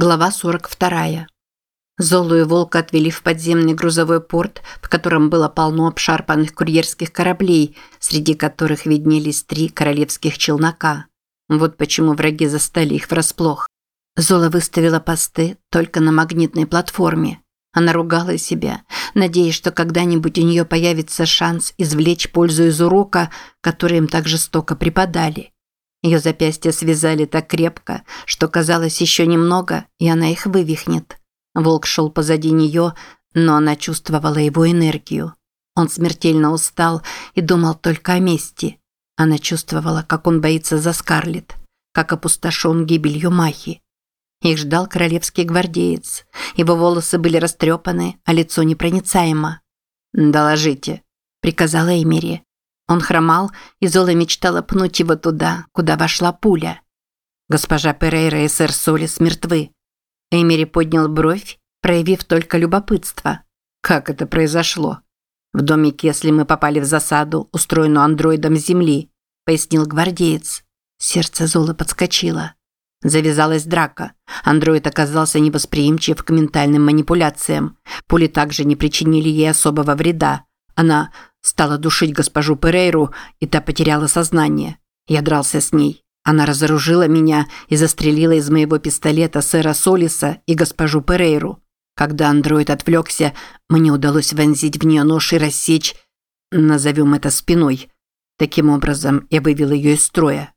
Глава 42. Золу и Волка отвели в подземный грузовой порт, в котором было полно обшарпанных курьерских кораблей, среди которых виднелись три королевских челнока. Вот почему враги застали их врасплох. Зола выставила посты только на магнитной платформе. Она ругала себя, надеясь, что когда-нибудь у нее появится шанс извлечь пользу из урока, который им так жестоко преподали. Ее запястья связали так крепко, что казалось еще немного, и она их вывихнет. Волк шел позади нее, но она чувствовала его энергию. Он смертельно устал и думал только о мести. Она чувствовала, как он боится за Скарлетт, как опустошен гибелью Махи. Их ждал королевский гвардеец. Его волосы были растрепаны, а лицо непроницаемо. «Доложите», – приказала Эмири. Он хромал, и Зола мечтала пнуть его туда, куда вошла пуля. Госпожа Перейра и сэр Солис мертвы. Эмери поднял бровь, проявив только любопытство. Как это произошло? В доме Кесли мы попали в засаду, устроенную андроидом земли, пояснил гвардеец. Сердце Золы подскочило. Завязалась драка. Андроид оказался невосприимчив к ментальным манипуляциям. Пули также не причинили ей особого вреда. Она Стала душить госпожу Перейру, и та потеряла сознание. Я дрался с ней. Она разоружила меня и застрелила из моего пистолета сэра Солиса и госпожу Перейру. Когда андроид отвлекся, мне удалось вонзить в нее нож и рассечь, назовем это спиной. Таким образом, я вывел ее из строя.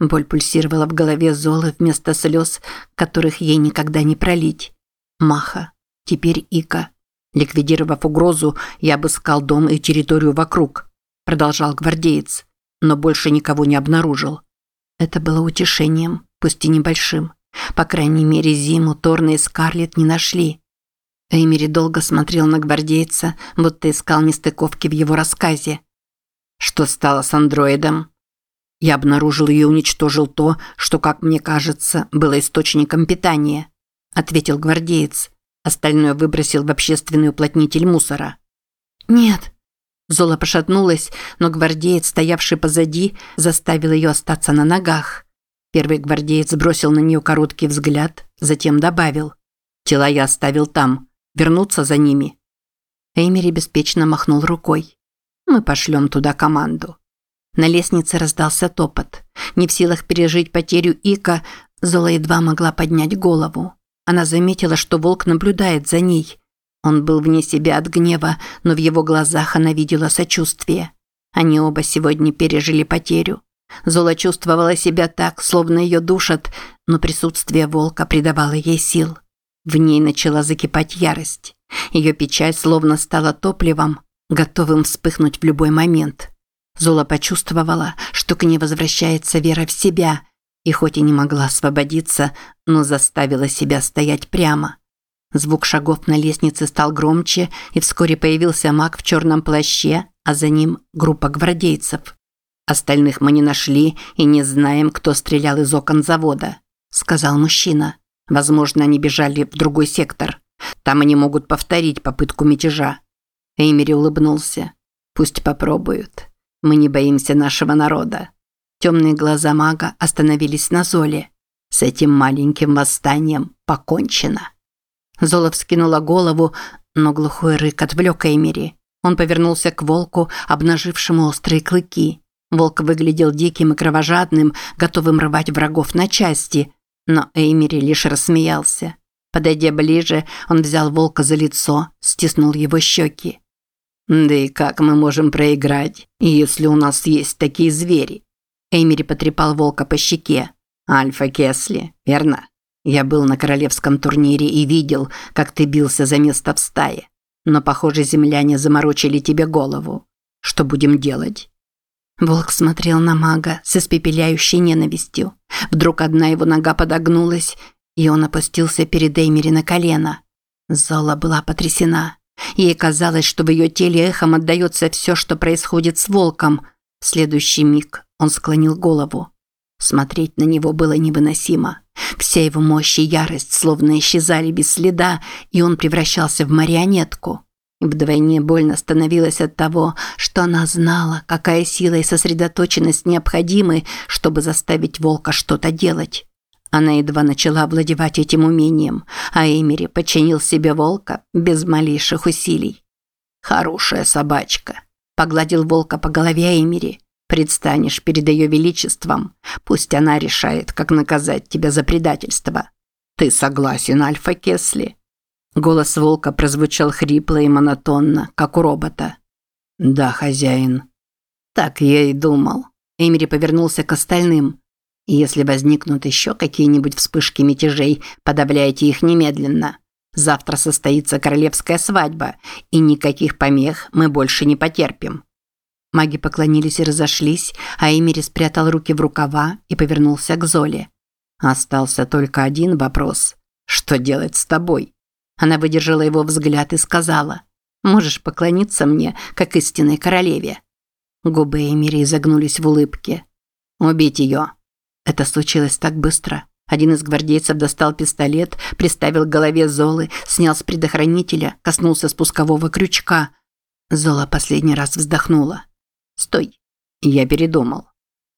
Боль пульсировала в голове Золы вместо слез, которых ей никогда не пролить. Маха. Теперь Ика. Ликвидировав угрозу, я обыскал дом и территорию вокруг, продолжал гвардеец, но больше никого не обнаружил. Это было утешением, пусть и небольшим. По крайней мере, Зиму, Торна и Скарлетт не нашли. Эймери долго смотрел на гвардейца, будто искал нестыковки в его рассказе. Что стало с андроидом? Я обнаружил и уничтожил то, что, как мне кажется, было источником питания, ответил гвардеец. Остальное выбросил в общественный уплотнитель мусора. «Нет». Зола пошатнулась, но гвардеец, стоявший позади, заставил ее остаться на ногах. Первый гвардеец бросил на нее короткий взгляд, затем добавил. «Тела я оставил там. Вернуться за ними». Эймери беспечно махнул рукой. «Мы пошлем туда команду». На лестнице раздался топот. Не в силах пережить потерю Ика, Зола едва могла поднять голову. Она заметила, что волк наблюдает за ней. Он был вне себя от гнева, но в его глазах она видела сочувствие. Они оба сегодня пережили потерю. Зола чувствовала себя так, словно ее душат, но присутствие волка придавало ей сил. В ней начала закипать ярость. Ее печаль словно стала топливом, готовым вспыхнуть в любой момент. Зола почувствовала, что к ней возвращается вера в себя – и хоть и не могла освободиться, но заставила себя стоять прямо. Звук шагов на лестнице стал громче, и вскоре появился маг в черном плаще, а за ним группа гвардейцев. «Остальных мы не нашли и не знаем, кто стрелял из окон завода», – сказал мужчина. «Возможно, они бежали в другой сектор. Там они могут повторить попытку мятежа». Эймери улыбнулся. «Пусть попробуют. Мы не боимся нашего народа. Темные глаза мага остановились на Золе. С этим маленьким восстанием покончено. Зола вскинула голову, но глухой рык отвлек Эймери. Он повернулся к волку, обнажившему острые клыки. Волк выглядел диким и кровожадным, готовым рвать врагов на части, но Эймери лишь рассмеялся. Подойдя ближе, он взял волка за лицо, стиснул его щеки. «Да и как мы можем проиграть, если у нас есть такие звери?» Эймери потрепал волка по щеке. «Альфа Кесли, верно? Я был на королевском турнире и видел, как ты бился за место в стае. Но, похоже, земляне заморочили тебе голову. Что будем делать?» Волк смотрел на мага с испепеляющей ненавистью. Вдруг одна его нога подогнулась, и он опустился перед Эймери на колено. Зола была потрясена. Ей казалось, что в ее теле эхом отдается все, что происходит с волком. В следующий миг он склонил голову. Смотреть на него было невыносимо. Вся его мощь и ярость словно исчезали без следа, и он превращался в марионетку. Вдвойне больно становилось от того, что она знала, какая сила и сосредоточенность необходимы, чтобы заставить волка что-то делать. Она едва начала овладевать этим умением, а Эмери подчинил себе волка без малейших усилий. «Хорошая собачка», – погладил волка по голове Эмери. «Предстанешь перед ее величеством, пусть она решает, как наказать тебя за предательство». «Ты согласен, Альфа Кесли?» Голос волка прозвучал хрипло и монотонно, как у робота. «Да, хозяин». «Так я и думал». Эмери повернулся к остальным. Если возникнут еще какие-нибудь вспышки мятежей, подавляйте их немедленно. Завтра состоится королевская свадьба, и никаких помех мы больше не потерпим». Маги поклонились и разошлись, а Эмири спрятал руки в рукава и повернулся к Золе. Остался только один вопрос. «Что делать с тобой?» Она выдержала его взгляд и сказала. «Можешь поклониться мне, как истинной королеве». Губы Эмири изогнулись в улыбке. «Убить ее», это случилось так быстро. Один из гвардейцев достал пистолет, приставил к голове Золы, снял с предохранителя, коснулся спускового крючка. Зола последний раз вздохнула. «Стой!» Я передумал.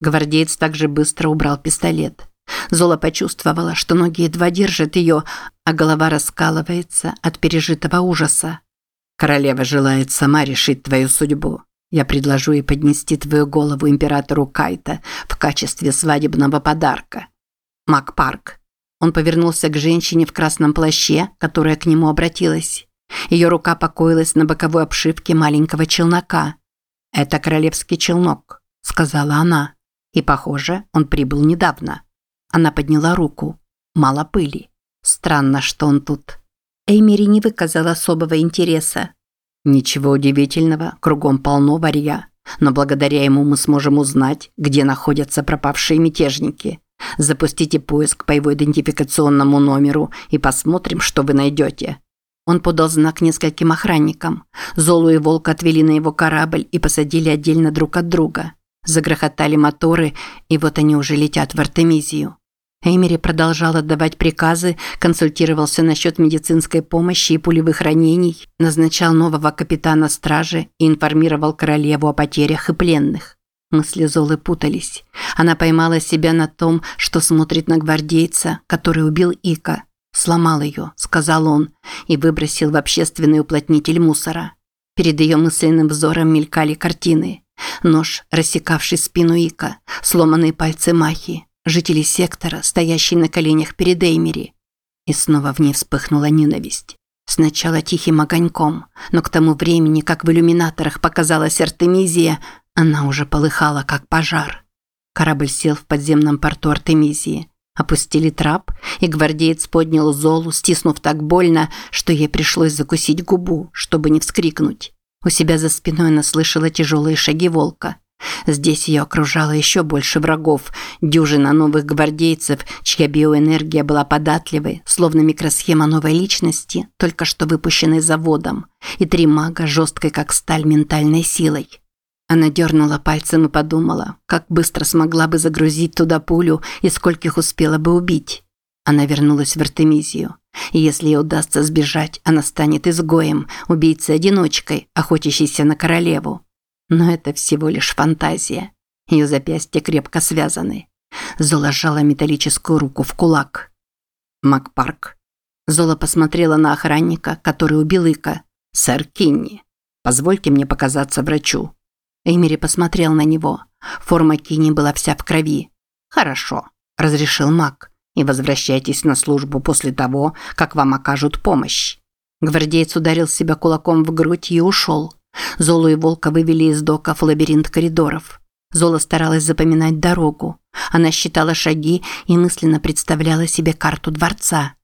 Гвардеец также быстро убрал пистолет. Зола почувствовала, что ноги едва держат ее, а голова раскалывается от пережитого ужаса. «Королева желает сама решить твою судьбу. Я предложу ей поднести твою голову императору Кайта в качестве свадебного подарка. Макпарк. Он повернулся к женщине в красном плаще, которая к нему обратилась. Ее рука покоилась на боковой обшивке маленького челнока. «Это королевский челнок», – сказала она. И, похоже, он прибыл недавно. Она подняла руку. Мало пыли. Странно, что он тут. Эймери не выказал особого интереса. Ничего удивительного, кругом полно варья. Но благодаря ему мы сможем узнать, где находятся пропавшие мятежники. Запустите поиск по его идентификационному номеру и посмотрим, что вы найдете. Он подал знак нескольким охранникам. Золу и Волк отвели на его корабль и посадили отдельно друг от друга. Загрохотали моторы, и вот они уже летят в Артемизию. Эймери продолжал отдавать приказы, консультировался насчет медицинской помощи и пулевых ранений, назначал нового капитана стражи и информировал королеву о потерях и пленных. Мысли Золы путались. Она поймала себя на том, что смотрит на гвардейца, который убил Ика. «Сломал ее», – сказал он, и выбросил в общественный уплотнитель мусора. Перед ее мысленным взором мелькали картины. Нож, рассекавший спину Ика, сломанные пальцы Махи, жители сектора, стоящие на коленях перед Эймери. И снова в ней вспыхнула ненависть. Сначала тихим огоньком, но к тому времени, как в иллюминаторах показалась Артемизия, она уже полыхала, как пожар. Корабль сел в подземном порту Артемизии. Опустили трап, и гвардеец поднял Золу, стиснув так больно, что ей пришлось закусить губу, чтобы не вскрикнуть. У себя за спиной она слышала тяжелые шаги волка. Здесь ее окружало еще больше врагов, дюжина новых гвардейцев, чья биоэнергия была податливой, словно микросхема новой личности, только что выпущенной заводом, и три мага жесткой, как сталь, ментальной силой. Она дернула пальцем и подумала, как быстро смогла бы загрузить туда пулю и скольких успела бы убить. Она вернулась в Артемизию. И если ей удастся сбежать, она станет изгоем, убийцей-одиночкой, охотящейся на королеву. Но это всего лишь фантазия. Ее запястья крепко связаны. Зола сжала металлическую руку в кулак. Макпарк. Зола посмотрела на охранника, который убил Ика. «Сэр Кинни, позвольте мне показаться врачу». Эмери посмотрел на него. Форма Кинни была вся в крови. «Хорошо», – разрешил Мак. «И возвращайтесь на службу после того, как вам окажут помощь». Гвардеец ударил себя кулаком в грудь и ушел. Золу и Волка вывели из доков в лабиринт коридоров. Зола старалась запоминать дорогу. Она считала шаги и мысленно представляла себе карту дворца.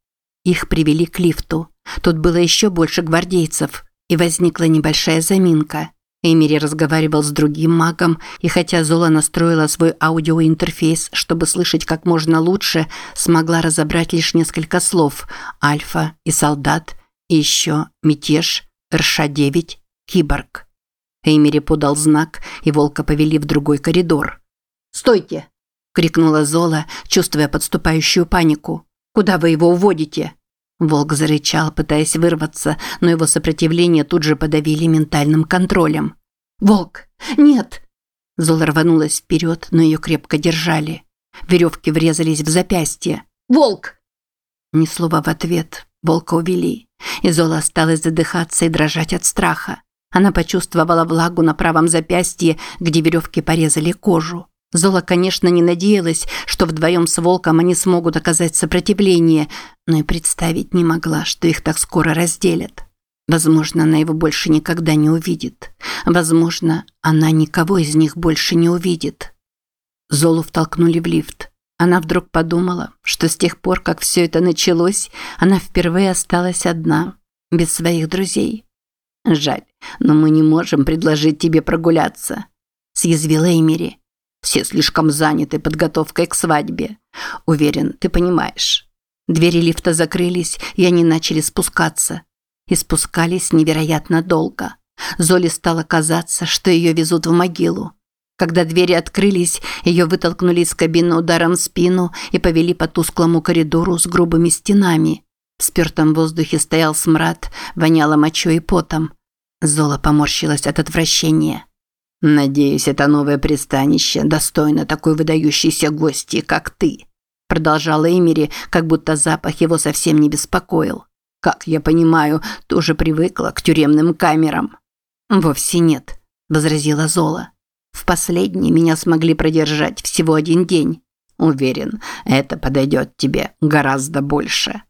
Их привели к лифту. Тут было еще больше гвардейцев, и возникла небольшая заминка. Эмири разговаривал с другим магом, и хотя Зола настроила свой аудиоинтерфейс, чтобы слышать как можно лучше, смогла разобрать лишь несколько слов «Альфа» и «Солдат», и еще «Мятеж», «РШ-9» киборг. Эймери подал знак, и волка повели в другой коридор. «Стойте!» – крикнула Зола, чувствуя подступающую панику. «Куда вы его уводите?» Волк зарычал, пытаясь вырваться, но его сопротивление тут же подавили ментальным контролем. «Волк! Нет!» Зола рванулась вперед, но ее крепко держали. Веревки врезались в запястье. Волк!» Ни слова в ответ. Волка увели. И Зола осталась задыхаться и дрожать от страха. Она почувствовала влагу на правом запястье, где веревки порезали кожу. Зола, конечно, не надеялась, что вдвоем с волком они смогут оказать сопротивление, но и представить не могла, что их так скоро разделят. Возможно, она его больше никогда не увидит. Возможно, она никого из них больше не увидит. Золу втолкнули в лифт. Она вдруг подумала, что с тех пор, как все это началось, она впервые осталась одна, без своих друзей. «Жаль, но мы не можем предложить тебе прогуляться», – съязвила Эмири. «Все слишком заняты подготовкой к свадьбе. Уверен, ты понимаешь». Двери лифта закрылись, и они начали спускаться. И спускались невероятно долго. Золе стало казаться, что ее везут в могилу. Когда двери открылись, ее вытолкнули из кабины ударом в спину и повели по тусклому коридору с грубыми стенами. В спертом воздухе стоял смрад, воняло мочой и потом. Зола поморщилась от отвращения. «Надеюсь, это новое пристанище достойно такой выдающейся гости, как ты», продолжала Эмери, как будто запах его совсем не беспокоил. «Как я понимаю, тоже привыкла к тюремным камерам». «Вовсе нет», – возразила Зола. «В последний меня смогли продержать всего один день. Уверен, это подойдет тебе гораздо больше».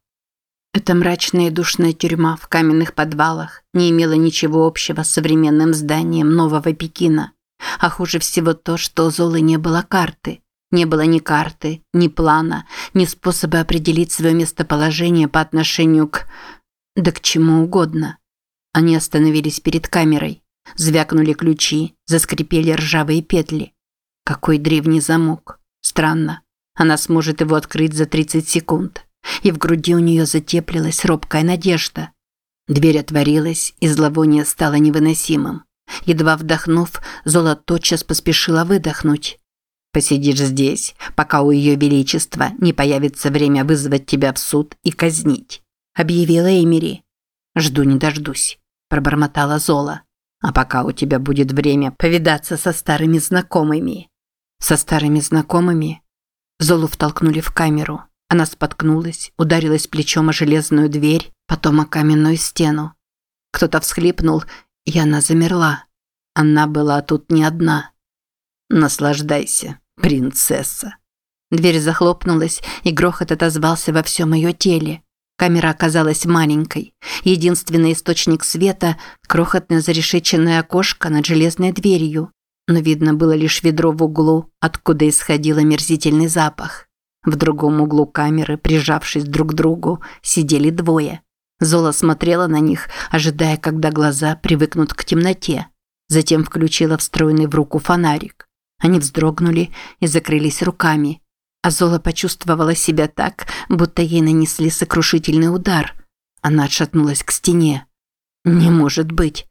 Эта мрачная и душная тюрьма в каменных подвалах не имела ничего общего с современным зданием Нового Пекина. А хуже всего то, что у Золы не было карты. Не было ни карты, ни плана, ни способа определить свое местоположение по отношению к... да к чему угодно. Они остановились перед камерой. Звякнули ключи, заскрипели ржавые петли. Какой древний замок. Странно. Она сможет его открыть за 30 секунд и в груди у нее затеплилась робкая надежда. Дверь отворилась, и зловоние стало невыносимым. Едва вдохнув, Зола тотчас поспешила выдохнуть. «Посидишь здесь, пока у Ее Величества не появится время вызвать тебя в суд и казнить», – объявила Эмери. «Жду не дождусь», – пробормотала Зола. «А пока у тебя будет время повидаться со старыми знакомыми». «Со старыми знакомыми?» Золу втолкнули в камеру. Она споткнулась, ударилась плечом о железную дверь, потом о каменную стену. Кто-то всхлипнул, и она замерла. Она была тут не одна. «Наслаждайся, принцесса». Дверь захлопнулась, и грохот отозвался во всем ее теле. Камера оказалась маленькой. Единственный источник света – крохотное зарешеченное окошко над железной дверью. Но видно было лишь ведро в углу, откуда исходил омерзительный запах. В другом углу камеры, прижавшись друг к другу, сидели двое. Зола смотрела на них, ожидая, когда глаза привыкнут к темноте. Затем включила встроенный в руку фонарик. Они вздрогнули и закрылись руками. А Зола почувствовала себя так, будто ей нанесли сокрушительный удар. Она отшатнулась к стене. «Не может быть!»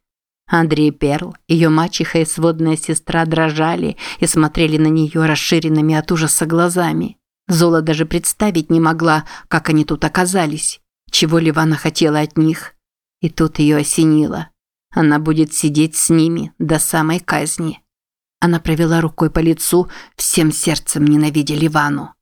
Андрей Перл, ее мачеха и сводная сестра дрожали и смотрели на нее расширенными от ужаса глазами. Зола даже представить не могла, как они тут оказались, чего Ливана хотела от них. И тут ее осенило. Она будет сидеть с ними до самой казни. Она провела рукой по лицу, всем сердцем ненавидя Ливану.